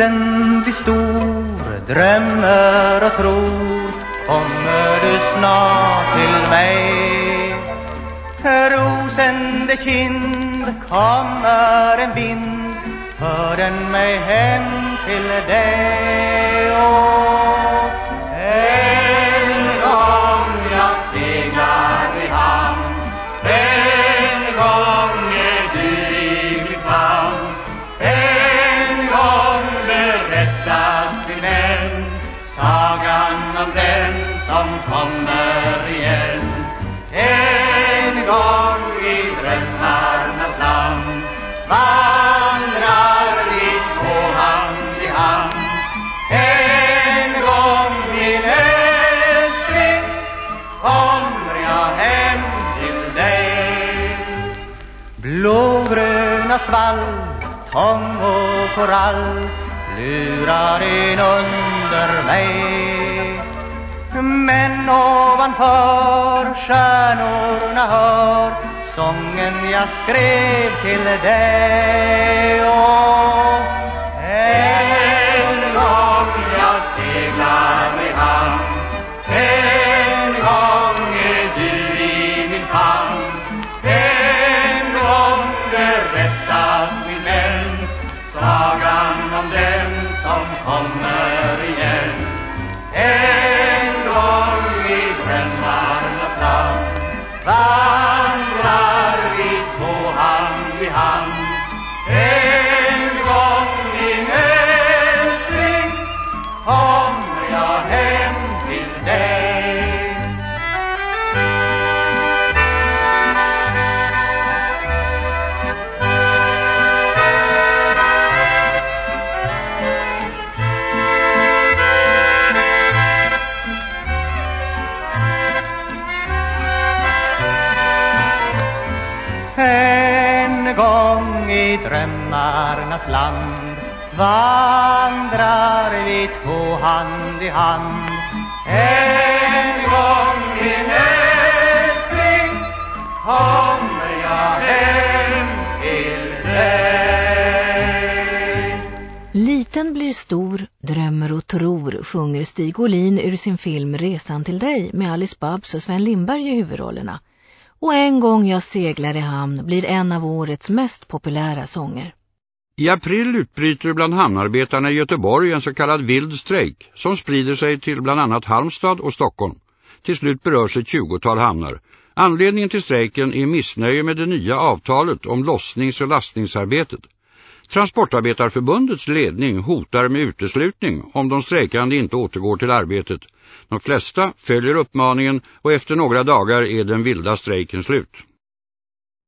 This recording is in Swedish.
liten blir stor, drömmer och tror. Kommer du snart till mig? Rosende kind kommer en vind. För den mig hem till dig han kommer igen. En gång i drömmarnas land vandrar vi två hand i hand. En gång min älskling kommer jag hem till dig. Blågröna svall, tång och korall lurar in under mig men ovanför stjärnorna hör sången jag skrev till dig. Och en gång jag seglar i hamn en gång är du i min famn en gång berättas min vän sagan om den som kommer igen. En en gång i drömmarnas land vandrar vi två hand i hand En gång min älskling kommer jag hem till dig Liten blir stor, drömmer och tror, sjunger Stig Olin ur sin film Resan till dig med Alice Babs och Sven Lindberg i huvudrollerna. Och en gång jag seglar i hamn blir en av årets mest populära sånger. I april utbryter bland hamnarbetarna i Göteborg en så kallad vild strejk som sprider sig till bland annat Halmstad och Stockholm. Till slut berörs ett tjugotal hamnar. Anledningen till strejken är missnöje med det nya avtalet om lossnings- och lastningsarbetet. Transportarbetarförbundets ledning hotar med uteslutning om de strejkande inte återgår till arbetet. De flesta följer uppmaningen och efter några dagar är den vilda strejken slut.